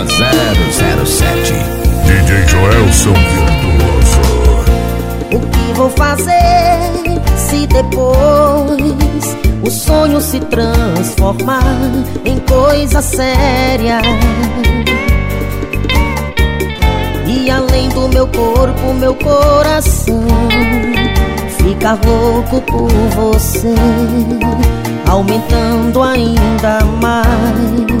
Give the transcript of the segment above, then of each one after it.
Banda 007 DJ Joelson Virtuoso. O que vou fazer se depois o sonho se transformar em coisa séria? E além do meu corpo, meu coração fica louco por você, aumentando ainda mais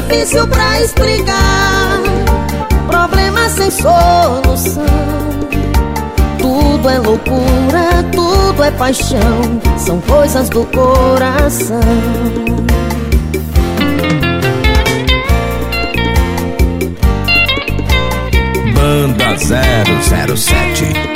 difícil pra explicar, problema sem solução. Tudo é loucura, tudo é paixão, são coisas do coração. Banda 007